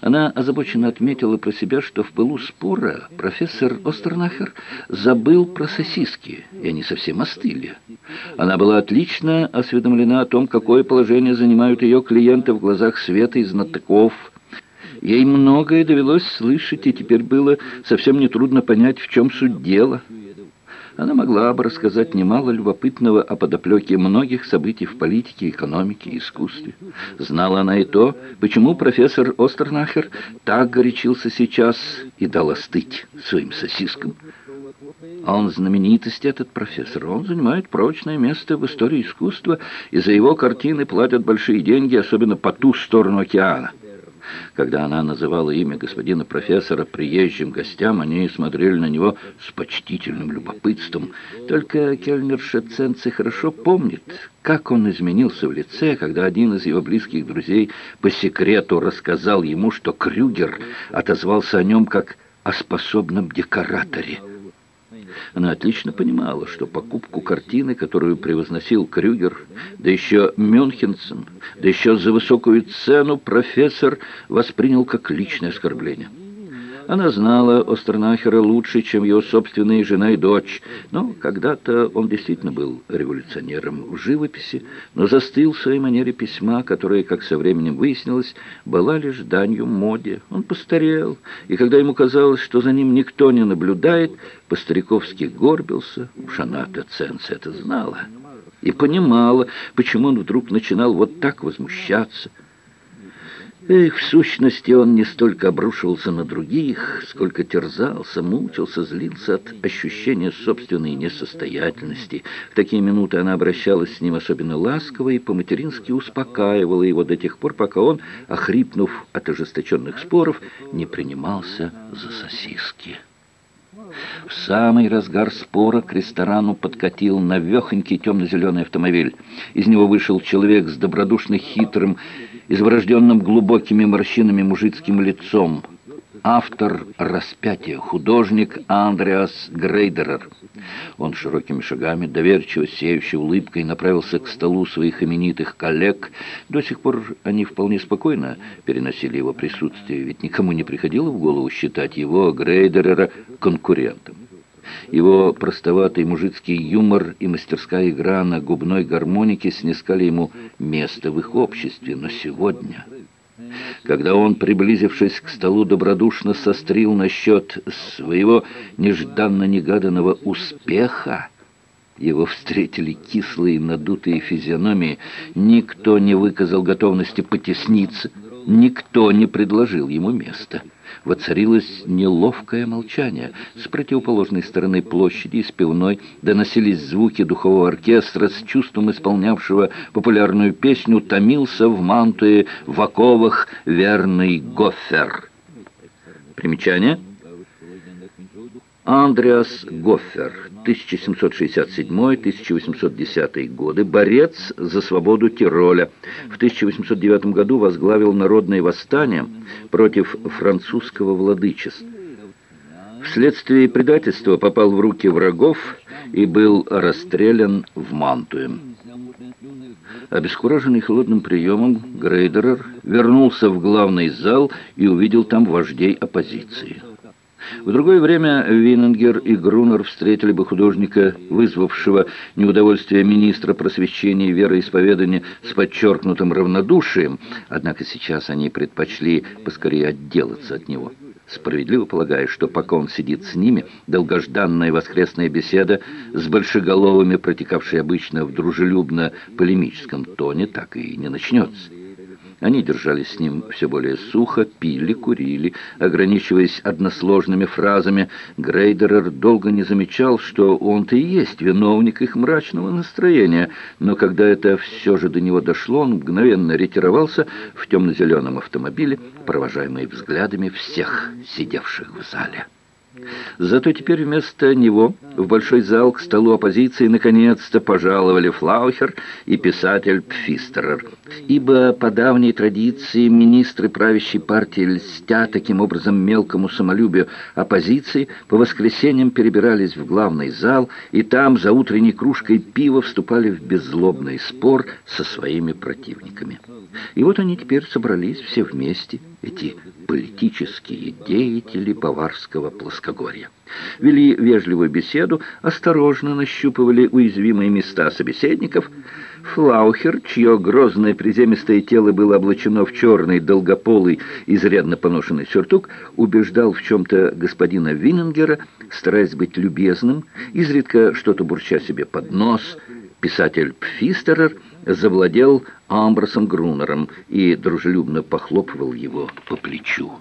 Она озабоченно отметила про себя, что в пылу спора профессор Остернахер забыл про сосиски, и они совсем остыли. Она была отлично осведомлена о том, какое положение занимают ее клиенты в глазах света и знатоков. Ей многое довелось слышать, и теперь было совсем нетрудно понять, в чем суть дела. Она могла бы рассказать немало любопытного о подоплеке многих событий в политике, экономике и искусстве. Знала она и то, почему профессор Остернахер так горячился сейчас и дал остыть своим сосискам. А он знаменитость, этот профессор. Он занимает прочное место в истории искусства, и за его картины платят большие деньги, особенно по ту сторону океана. Когда она называла имя господина профессора приезжим гостям, они смотрели на него с почтительным любопытством. Только Кельнерша Ценци хорошо помнит, как он изменился в лице, когда один из его близких друзей по секрету рассказал ему, что Крюгер отозвался о нем как о способном декораторе. Она отлично понимала, что покупку картины, которую превозносил Крюгер, да еще Мюнхенсен, да еще за высокую цену профессор воспринял как личное оскорбление. Она знала Остернахера лучше, чем его собственная жена и дочь, но когда-то он действительно был революционером в живописи, но застыл в своей манере письма, которая, как со временем выяснилось, была лишь данью моде. Он постарел, и когда ему казалось, что за ним никто не наблюдает, по-стариковски горбился, она-то Ценс это знала, и понимала, почему он вдруг начинал вот так возмущаться, Эх, в сущности, он не столько обрушивался на других, сколько терзался, мучился, злился от ощущения собственной несостоятельности. В такие минуты она обращалась с ним особенно ласково и по-матерински успокаивала его до тех пор, пока он, охрипнув от ожесточенных споров, не принимался за сосиски. В самый разгар спора к ресторану подкатил навехонький темно-зеленый автомобиль. Из него вышел человек с добродушно хитрым, изображенным глубокими морщинами мужицким лицом. Автор распятия, художник Андреас Грейдерер. Он широкими шагами, доверчиво сеющей улыбкой, направился к столу своих именитых коллег. До сих пор они вполне спокойно переносили его присутствие, ведь никому не приходило в голову считать его, Грейдерера, конкурентом. Его простоватый мужицкий юмор и мастерская игра на губной гармонике снискали ему место в их обществе. Но сегодня, когда он, приблизившись к столу, добродушно сострил насчет своего нежданно-негаданного успеха, его встретили кислые надутые физиономии. Никто не выказал готовности потесниться, никто не предложил ему места воцарилось неловкое молчание. С противоположной стороны площади из пивной доносились звуки духового оркестра с чувством исполнявшего популярную песню «Томился в мантуе в оковах верный Гофер». Примечание – Андреас Гоффер, 1767-1810 годы, борец за свободу Тироля. В 1809 году возглавил народное восстание против французского владычества. Вследствие предательства попал в руки врагов и был расстрелян в Мантуе. Обескураженный холодным приемом, Грейдерер вернулся в главный зал и увидел там вождей оппозиции. В другое время Винненгер и Грунер встретили бы художника, вызвавшего неудовольствие министра просвещения и вероисповедания с подчеркнутым равнодушием, однако сейчас они предпочли поскорее отделаться от него. Справедливо полагая, что пока он сидит с ними, долгожданная воскресная беседа с большеголовыми, протекавшей обычно в дружелюбно-полемическом тоне, так и не начнется. Они держались с ним все более сухо, пили, курили, ограничиваясь односложными фразами. Грейдерер долго не замечал, что он-то и есть виновник их мрачного настроения, но когда это все же до него дошло, он мгновенно ретировался в темно-зеленом автомобиле, провожаемый взглядами всех сидевших в зале. Зато теперь вместо него в большой зал к столу оппозиции наконец-то пожаловали Флаухер и писатель Пфистерер. Ибо по давней традиции министры правящей партии, льстя таким образом мелкому самолюбию оппозиции, по воскресеньям перебирались в главный зал и там за утренней кружкой пива вступали в беззлобный спор со своими противниками. И вот они теперь собрались все вместе – эти политические деятели баварского плоскогорья. Вели вежливую беседу, осторожно нащупывали уязвимые места собеседников. Флаухер, чье грозное приземистое тело было облачено в черный, долгополый, изрядно поношенный сюртук, убеждал в чем-то господина Виннингера, стараясь быть любезным, изредка что-то бурча себе под нос. Писатель Пфистерер завладел Амбросом Грунером и дружелюбно похлопывал его по плечу.